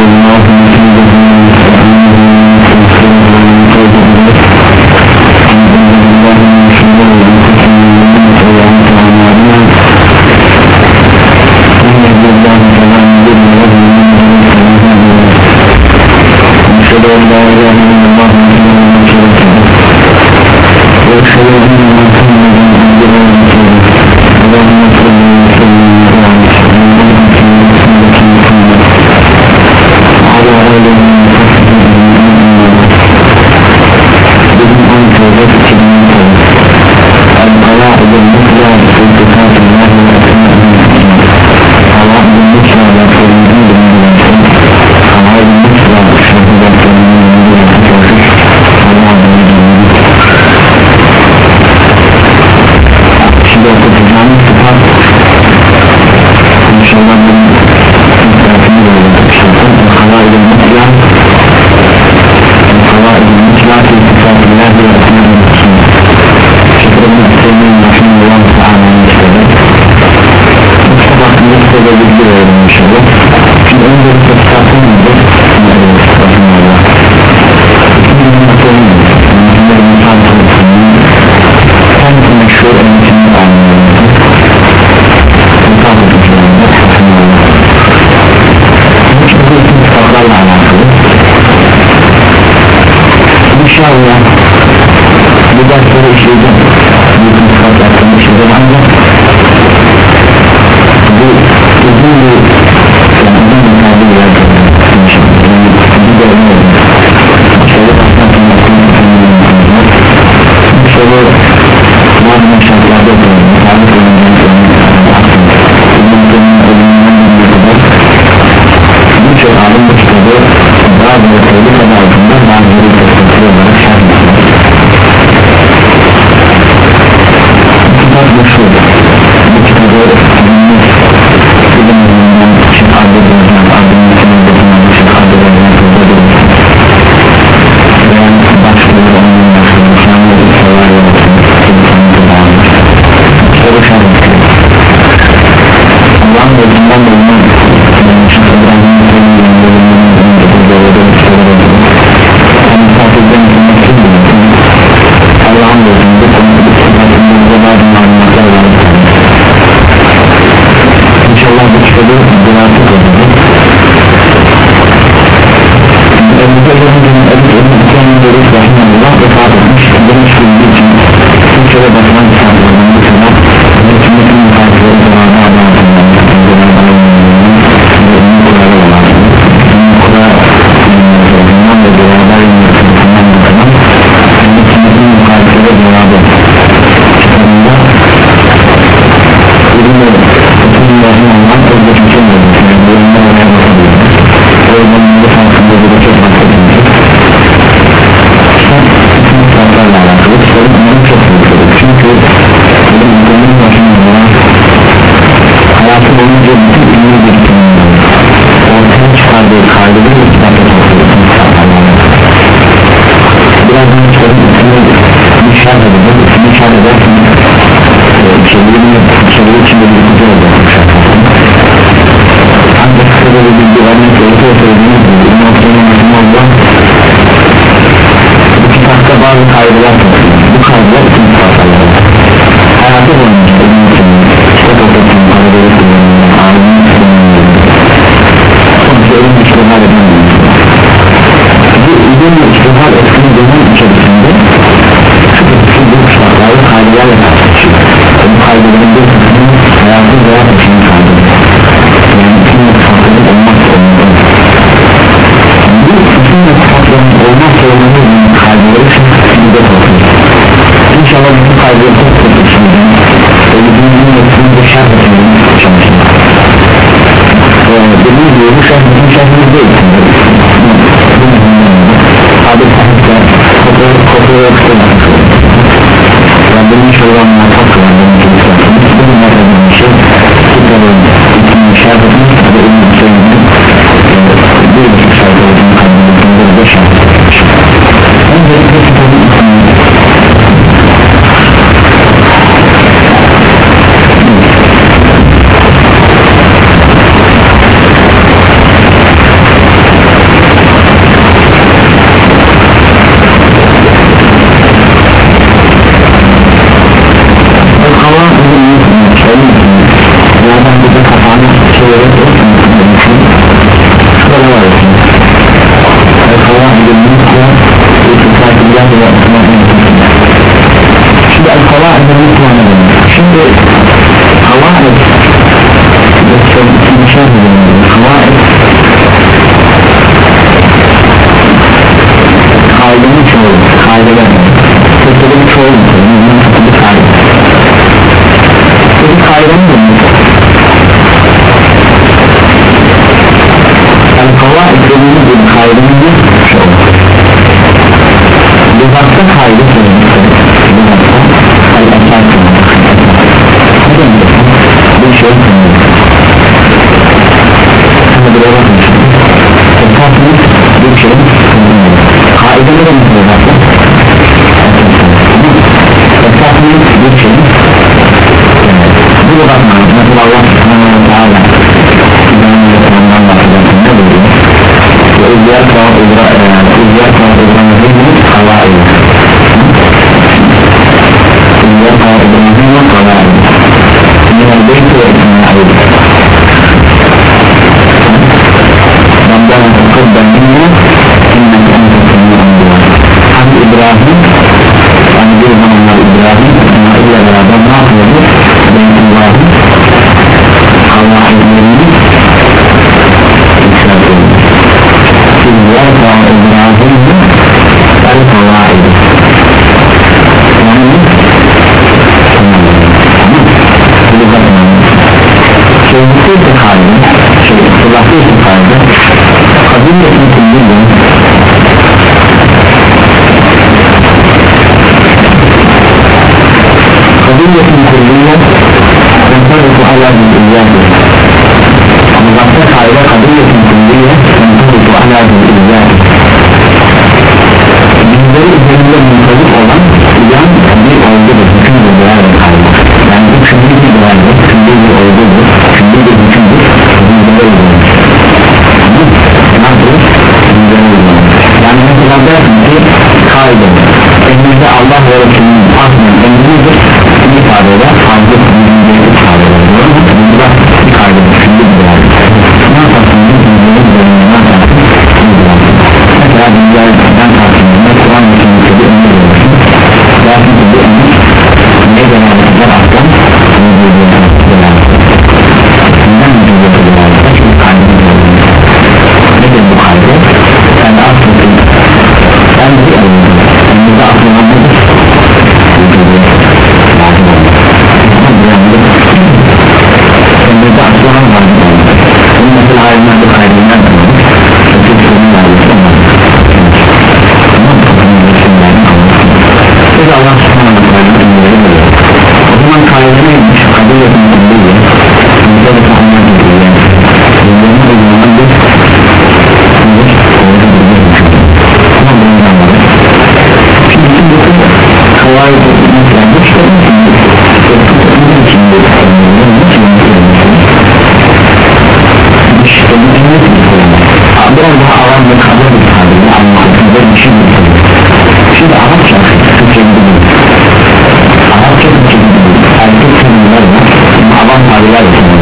sallallahu aleyhi ve sellem kitabın üstüne bir şart edeceğiz üstüne şart edersin içeriğini içeriği içinde bir kutu olacak ancak kısa bir bilgi vermek gerekiyor söylediğiniz gibi üstüne olan bu kitapta bazı topluyor bu kaydeler bütün kitaplarla hayatı boyunca için kitap okusun kaydeleri kullanıyor alimin kullanıyor sonuçta ölüm uzun bir iştihar ettiği zaman içerisinde şu bu şartları kaydelerle tartışıyor bu kaydelerin bir kısmı hayatı veya peşini kaydedir yani bütün sıfatların olmak zorunda. Bu bütün sıfatların olmak zorunda kaydeleri şimdi kısmında topluyor İnşallah bütün kaydeleri topluyor şimdi ölümünün yetkinliğinde şart etmeyi çalışıyor dediğim gibi bu şahsın şahsımız değil abi sahipte kopuyor kopuyor yoksa Rabbim inşallah muvaffak kılar benim şahsımız bu bunlardan bir şey kitabın ikinci şahsımız ve ünlü söylediğim bir buçuk sayfa olduğunu kaybettiğimde de şahsımız öncelikle kitabın ikinci Zaten bize Şöyle var El-Kava edilmişse İtikadillah ve Şimdi El-Kava edilmişse ne demek? Şimdi Kava ikinci şey Kava Kaidenin çoğu Kaideler Kötülük çoğu Bir kaide bir Adilletin kurulundan Sentarifu ala bilgiyyâdir Muzaffet hayra kadriyetin kurulundan Sentarifu ala bilgiyyâdir Bizleri üzerinde muntazip olan yan bir olgudur Hüküm bir değerdir Yani bu küllü bir değerdir Küllü bir olgudur Küllü bir hükümdür Bizleri üzerinde Ne yapıyoruz? Bizleri üzerinde Yani mesela dersin ki Kaide Elinizde Allah ve Resulü'nün Aslında elinizdir ifade eder. Allah için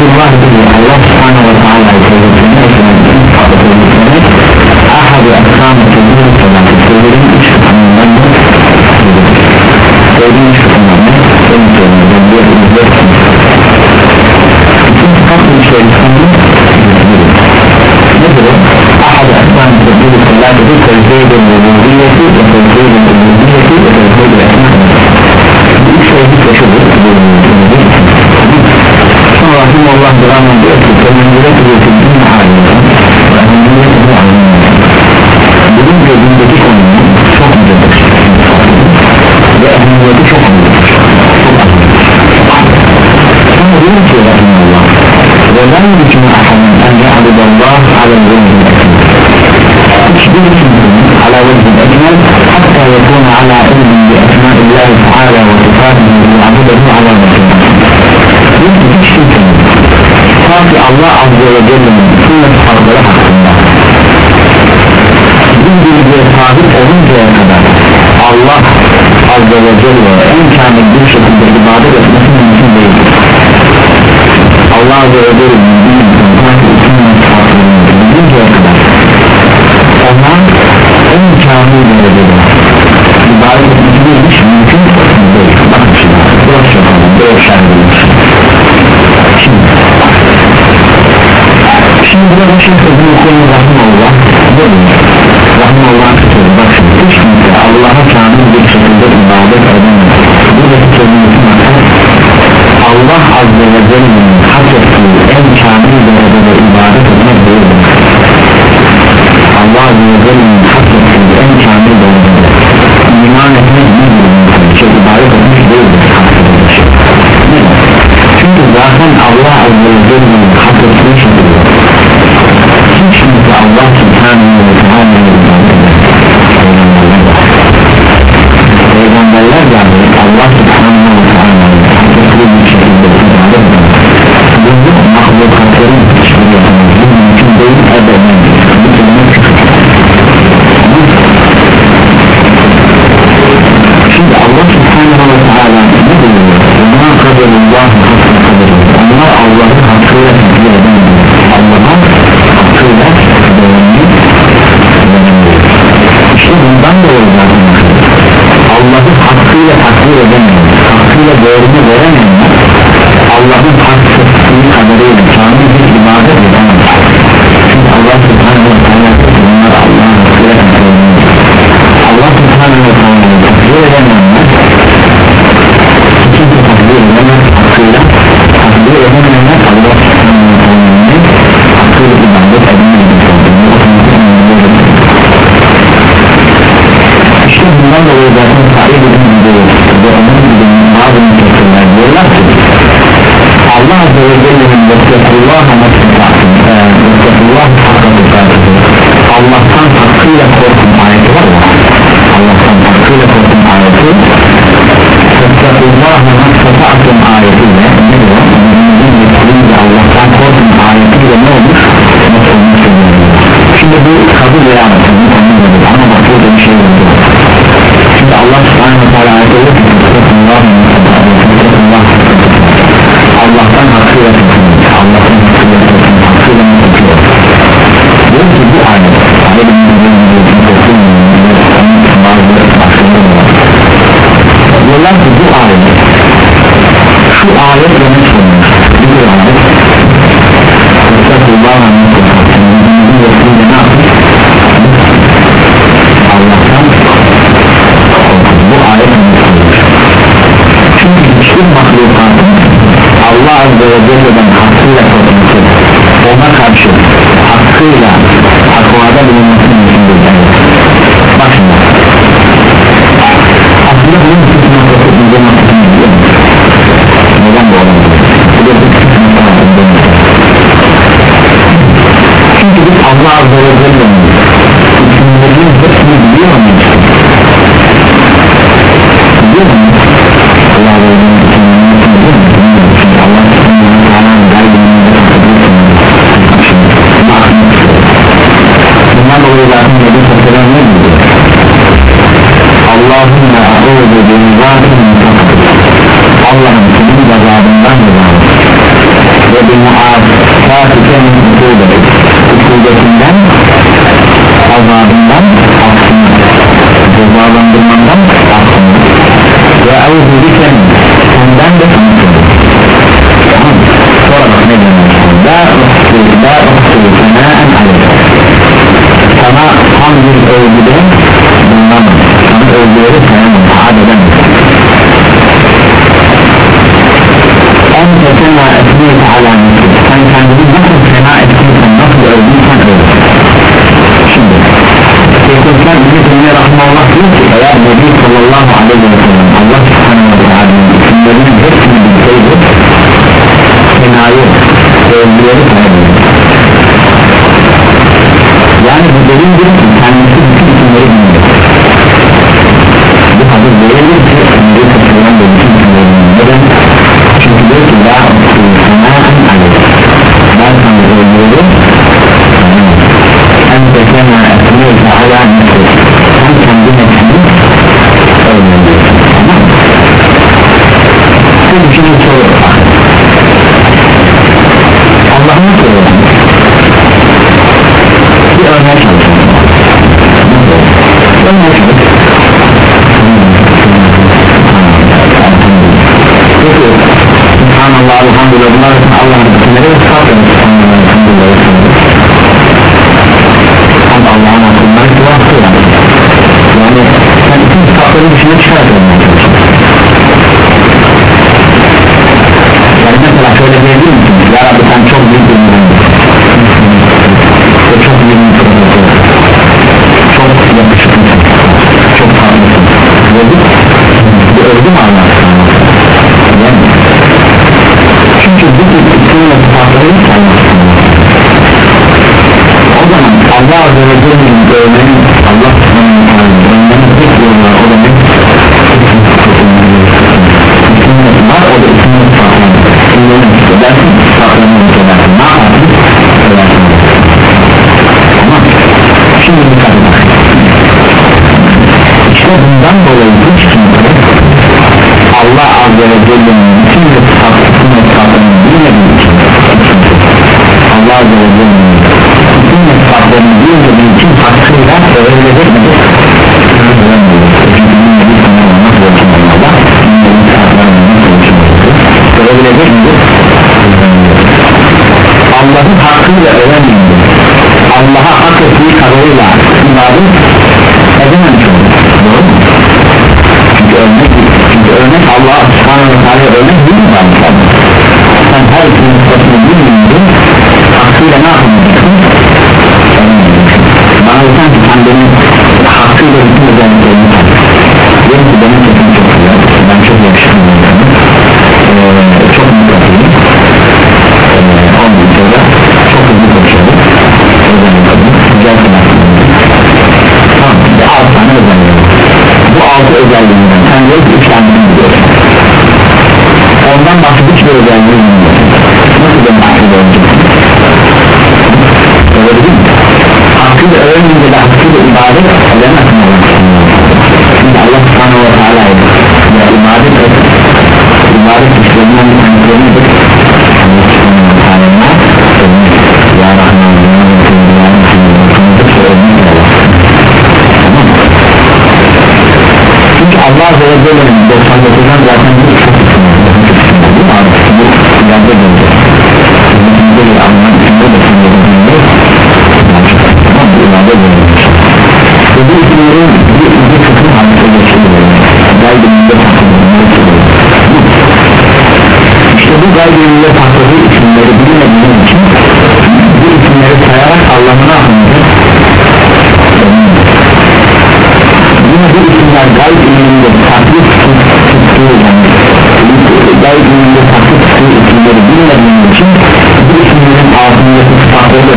Resulullah Allah Azze ve Celle'nin hak ettiği en kamil doğrudur iman etmek bir durumdur ki ibadet etmiş değildir. Çünkü zaten Allah Azze ve Celle'nin hak ettiği şekilde hiç kimse Allah Subhanahu bundan dolayı zaten Allah'ı hakkıyla takdir edemeyen hakkıyla doğrunu veremeyen Allah'ın hakkısını kadarıyla canlı bir ibadet edemez çünkü Allah subhanahu ve teala bunlar Allah'ın hakkıyla takdir edemez. Allah subhanahu ve teala takdir edemez trabajan bugün edersin sıfatlarını şey yükledersin ne yaparsın? söylersin tamam şimdi dikkat edin işte bundan dolayı a ibadet cennet mi olur? Şimdi Allah subhanahu ve teala ya ibadet et ibadet işlerinden bir tanesidir çünkü Allah Azze ve Celle'nin 99'dan zaten bir çok kısmı değil mi? Bu ileride gelecek. Bu ileride bir anlam bu gayrimle farklı isimleri bilinmediği için bu isimleri sayarak anlamına anlayacak yine bu isimler gayb ilminde farklı tuttuğu gayb ilminde isimleri bilmediği için bu isimlerin altındaki sıfatları da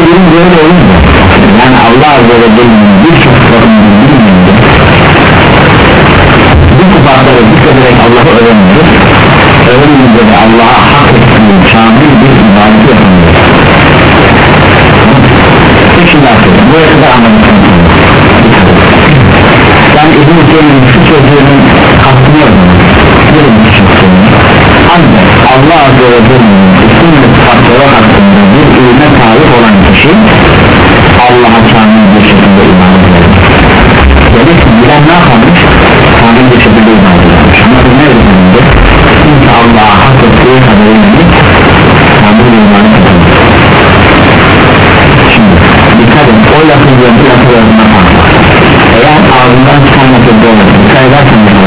Bunun böyle olur mahcup olmasın. Sen edersin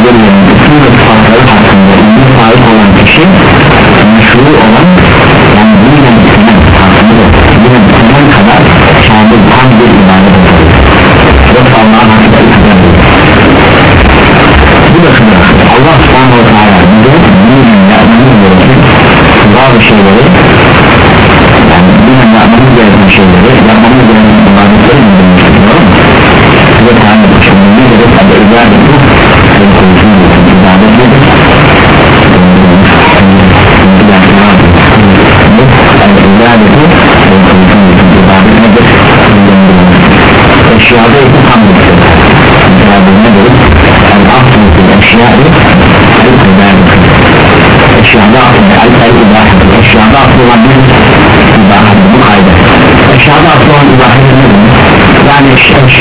good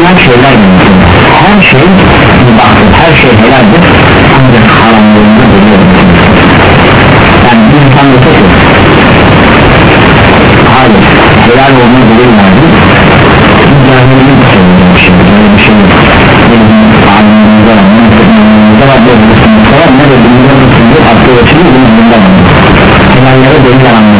düşen şeyler mümkün. Her şey baktım her şey helaldir. Ancak haramlığında buluyorum yani bir insan da tek hayır helal olduğunu buluyorum bu cahilini bir şey bir şey. Böyle bir şey alimimizde var alimimizde var şey ne de bilmiyorsunuz aklı açılıyor bundan helallere delil anlamı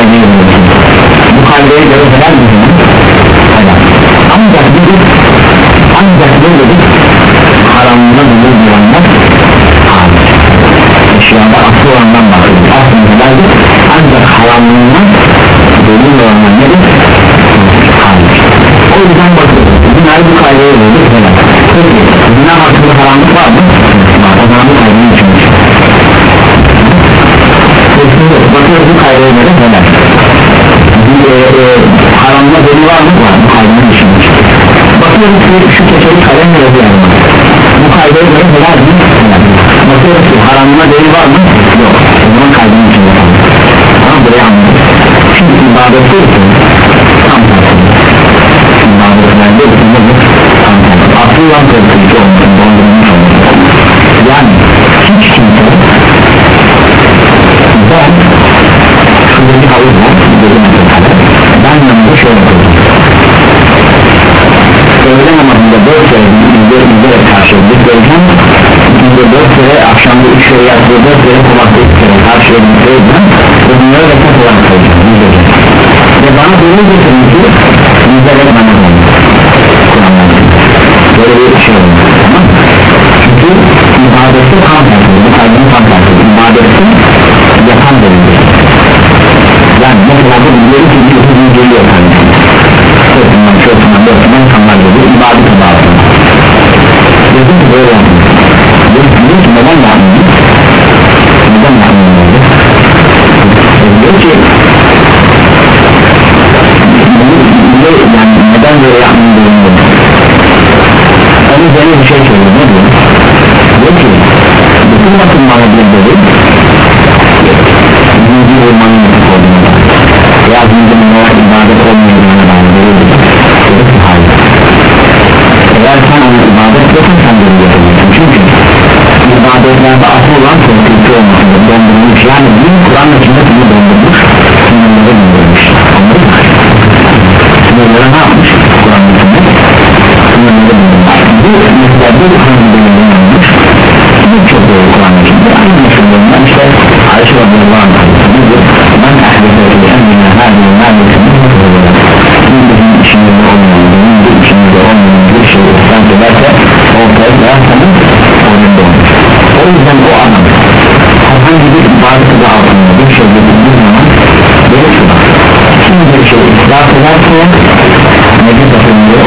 kaydeye dönüyorsun bu kaydeye göre helal mi? helal ancak bir ancak böyle bir kalbine helal mi? Bakıyoruz ki haramına delil var mı? Yok. O zaman kalbinin içinde kalmış. Tamam buraya anladık. Çünkü ibadettir ki kere, akşamda üç kere yattığı dört kere kulakta üç kere karşıya gittiğinden ve bunları rekat olarak koyacağım ve bana bunu getirin ki müzele bana böyle bir şey olmuş yani neden böyle yapmayı durumunda onun üzerine bir şey söylüyor ne diyor? Diyor ki bütün bakım bana bir dedi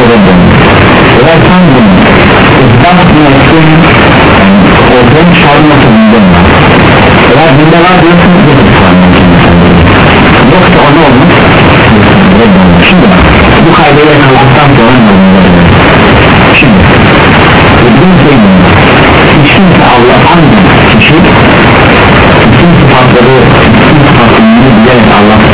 verirdim Eğer sen bunu ispat etmesin Ortaya çıkarmasın dönme Eğer bunda var diyorsun Yoksa çıkarmasın Yoksa o ne olmuş? Bu kayda yakalandıktan sonra ne olur? Şimdi Ibn Zeynep Hiç kimse Allah'tan kişi Bütün sıfatları Bütün sıfatlarını bilerek Allah'tan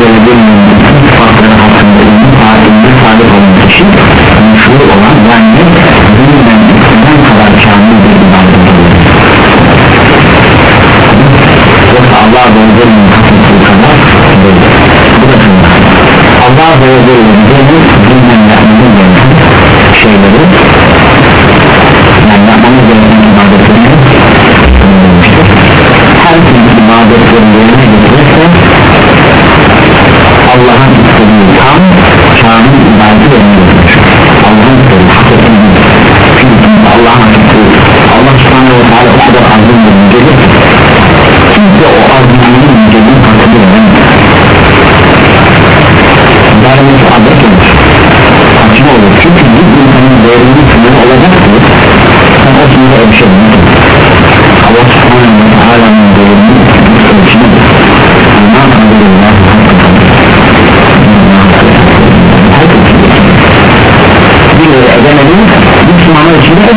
böyle bir mümkün farkları hakkında ilmin tarihinde sahip olmuş için meşhur olan yani bundan ikisinden kadar kamil bir ibadet yoksa Allah benzerinin kasıttığı kadar Allah benzerinin değil. Bundan yapmanın gereken şeyleri yani yapmanın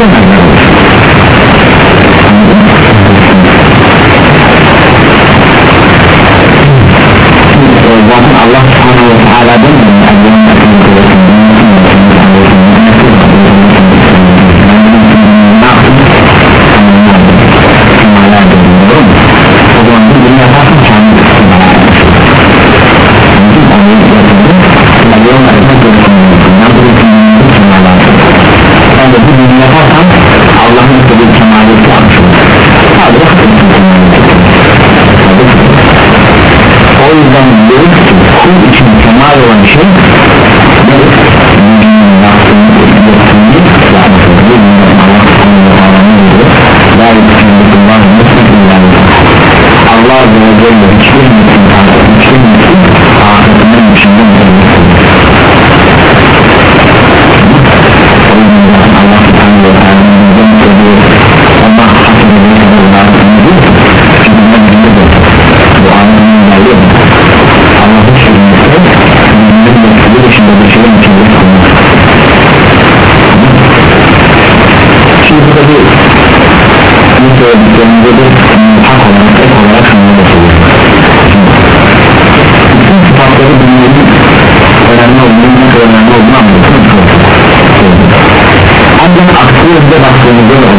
edemez. bunu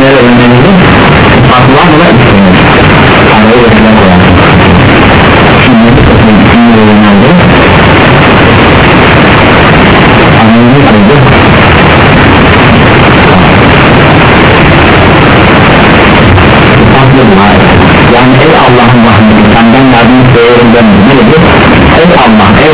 isimleri öğrenmemizin akla buna isimler Tanrı'yı yaşına koyan Şimdi bu kısmı isimleri öğrenmemde Anlayını arayacak Yani ey Allah'ın rahmeti senden yardım isteyelim ben ne dedi? Ey Allah, ey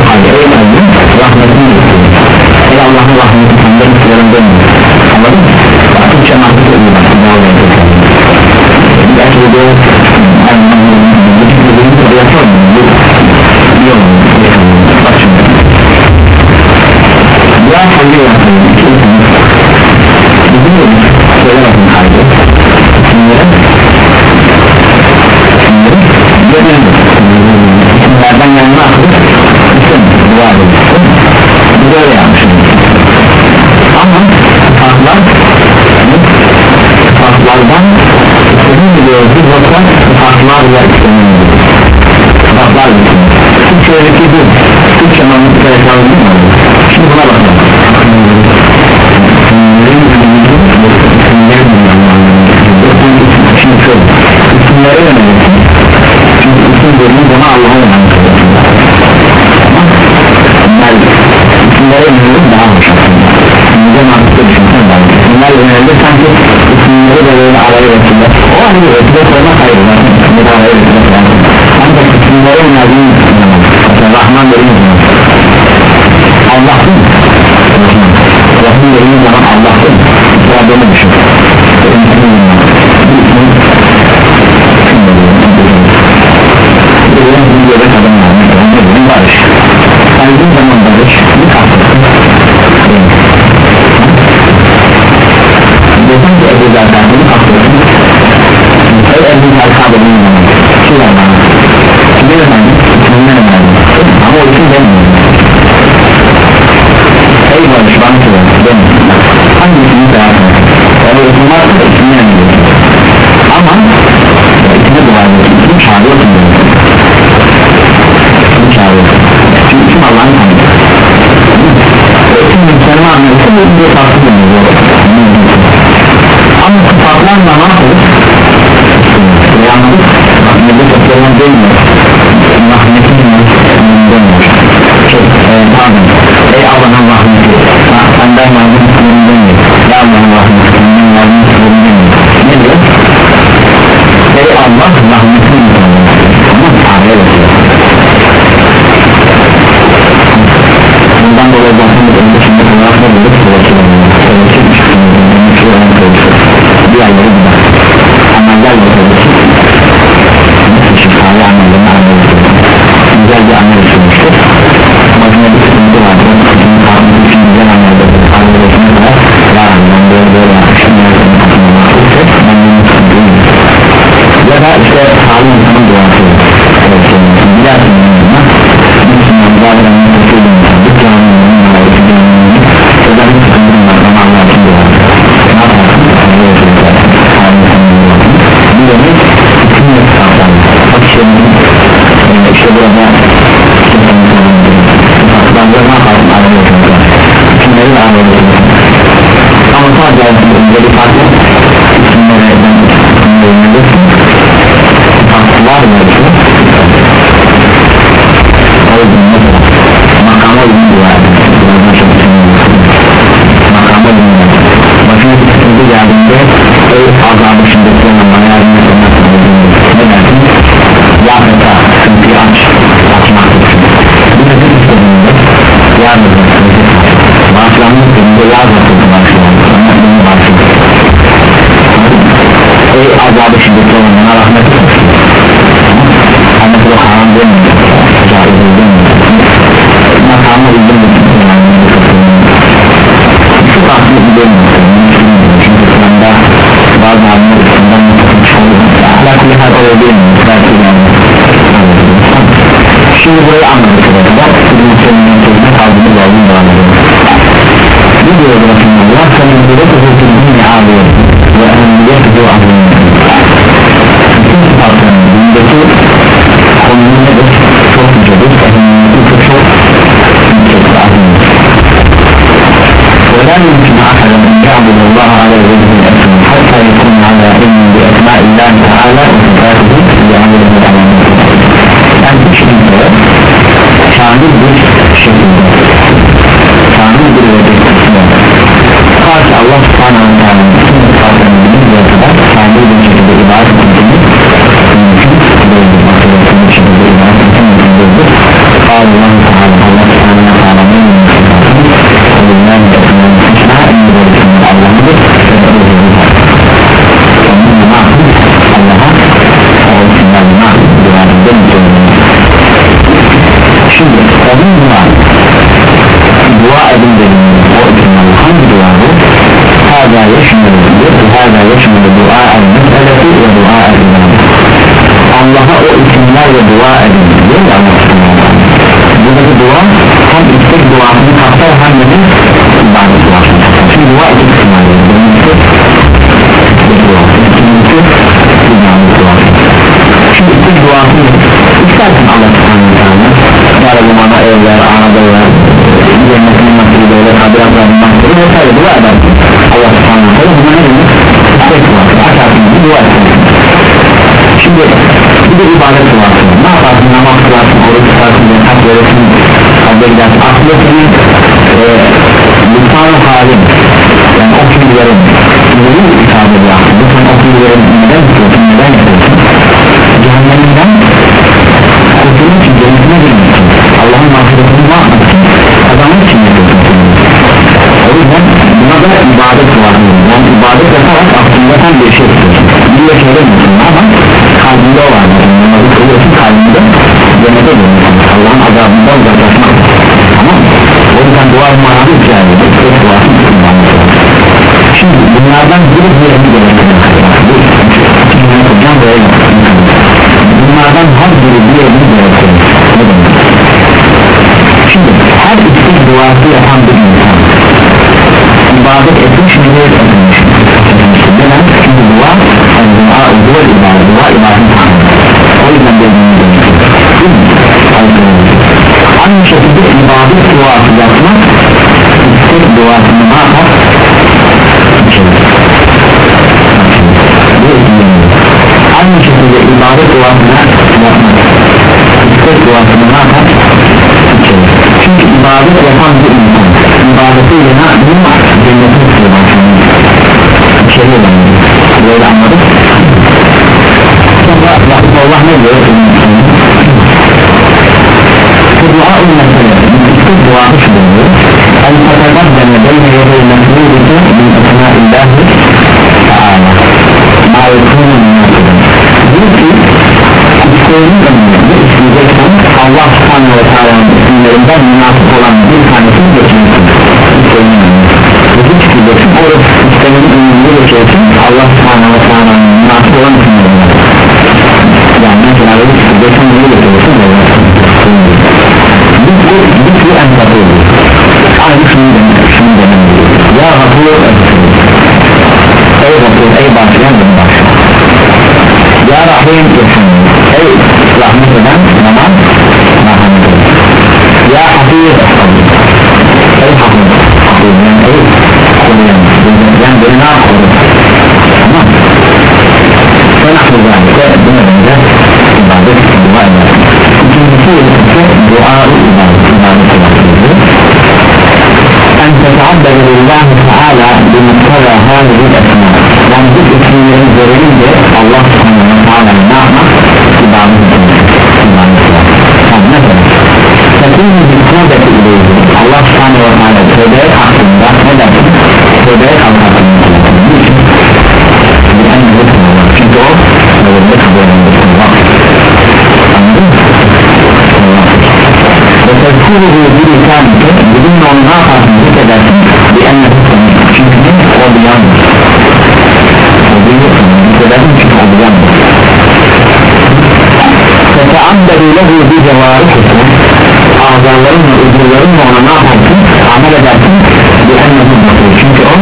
şekilde tamir bir vecik kısmı Allah subhanahu wa ta'ala ibadet kılarsın. Ne yaparsın? Namaz kılarsın oruç tutarsın zekat verirsin. Hacca gidersin. Aslında senin e, lisan halin yani o fiillerin neyin hitap ediyor aslında sen o fiillerin neden tutuyorsun neden yapıyorsun? Cehenneminden kurtulun ki cennetine girmişsin Allah'ın mağfiretini ne yapmışsın kazanmak için yapıyorsun o yüzden buna da ibadet var yani ibadet yaparak aslında sen bir şey tutuyorsun. Bir yaşayabilirsin ne yapalım Fenahlı zahide buna benzer ibadet dua eder İkincisi ise dua ibadet ibadet En tetabberu lillahi teala bimuktara hâlihil esma Yani bu isimleri görünce Allah subhanahu teala ne tövbe Allah subhanahu teala hakkında ne demek? Tövbe hakkında tezkuruhu bir lisanike bununla onu ne yaparsın hissedersin bir enne çünkü o duyandır o duyuyorsun hissedersin çünkü o duyandır feteambedu lehu bir cevarihisi azalarınla uzuvlarınla ona ne yaparsın amel edersin bir enne çünkü o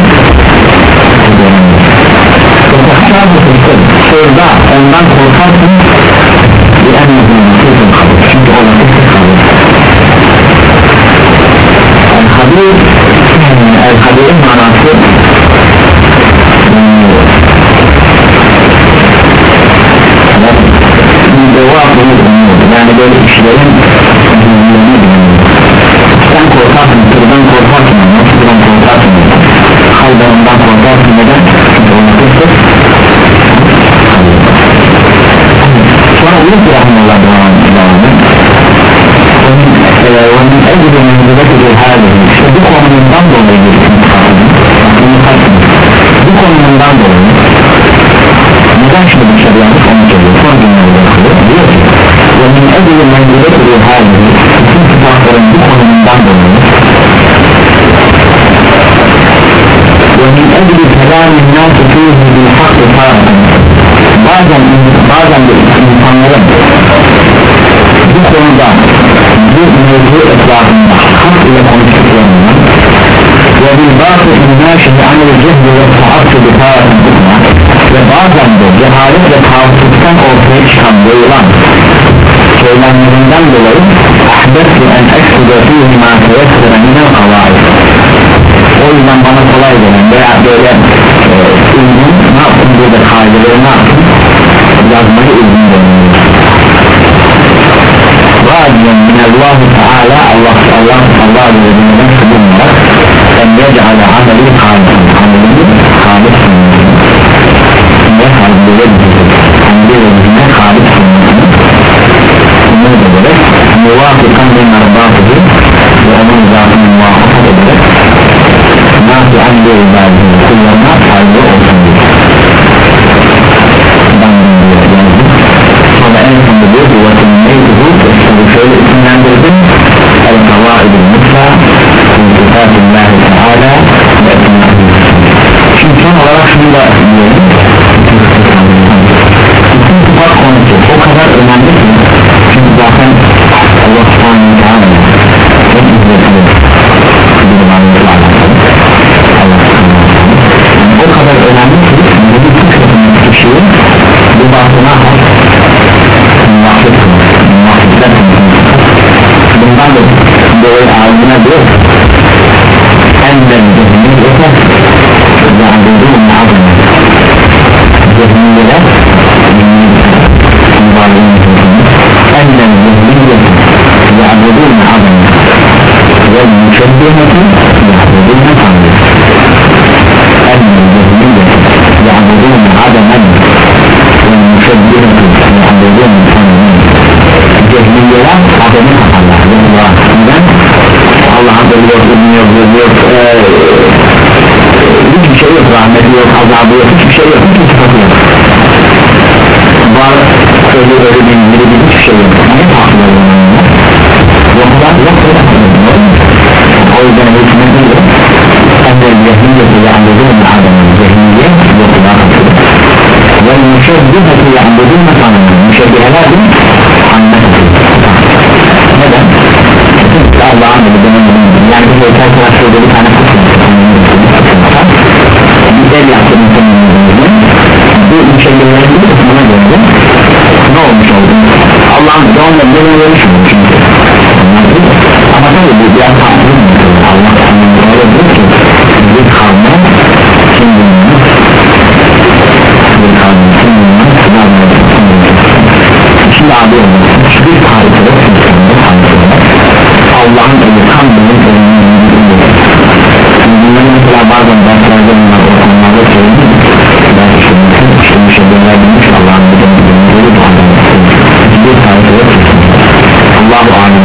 Sözda ondan korkarsın bir enne çünkü o nasıl kalır El-Habir El-Habir'in manası. Yani böyle işlerin sen korkarsın sırdan korkarsın sırdan korkarsın? Kalbanından korkarsın. Neden? çünkü onu kısır sonra diyor ki rahmanallah devamı ومن أجل منزلته هذه işte bu konumdan dolayı bu konumdan dolayı neden şimdi bir şey yanlış onu söylüyor son günlerde diyor ki ومن أجل منزلته هذه bütün sıfatların bu konumdan dolayı ومن أجل كلام الناس فيه بالحق تارة bazen bazen de insanların bu konuda bu mevzu etrafında hak ile konuştuklarını ve bir bazı innaşını anil cehdi ve taatçı bir ve bazen de cehalet ve taatçılıktan ortaya çıkan yayılan söylemlerinden dolayı ahbettu en eksüde fihi ma teyessere minel o yüzden bana kolay gelen veya böyle e, uygun burada kaideleri ne yaptım yazmayı uygun deniyor radiyen minallahu teala Allah Allah Allah üzerinden kılınmak en yec'ale ameli halis amelini halis ne halinde kendi özüne halis bunu da böyle muvafıkan bin arbafıdır ve onun zatını muvafıkat ederek nafi'an bir ibadeti kullanma fayda olsun diye da diyor ki وَاَنْ نَيْتُهُ Şimdi şöyle isimlendirdim El-Kavaid-i Mutla Mutfatillahi Teala Şimdi son olarak şunu da diyelim İsim sıfat konusu o kadar önemli ki Çünkü zaten Allah subhanahu wa ta'ala Çok izletilir Bizim anımızla O kadar önemli ki Bu bir kısmı Bu batına Bizim hepsi yandırdın mı sanırım? Müşebbiheler değil mi? Anlatın. Neden? Allah'ın eli yani bir heykel tıraşı ödedik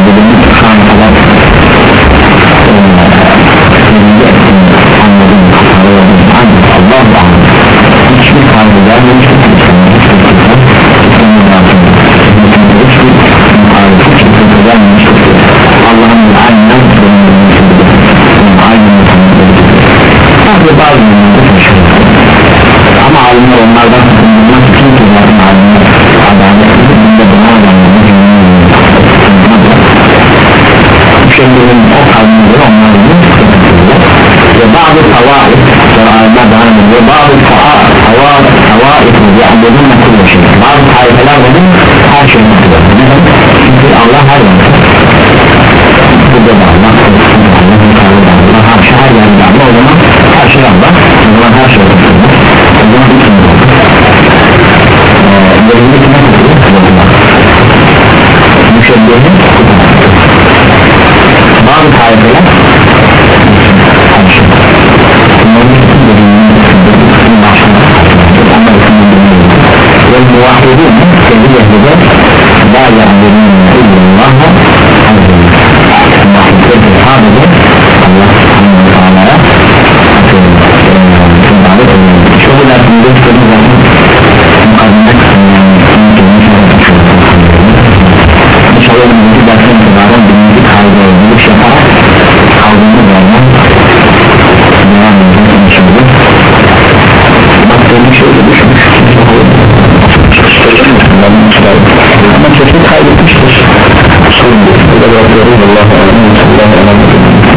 bildirildi الله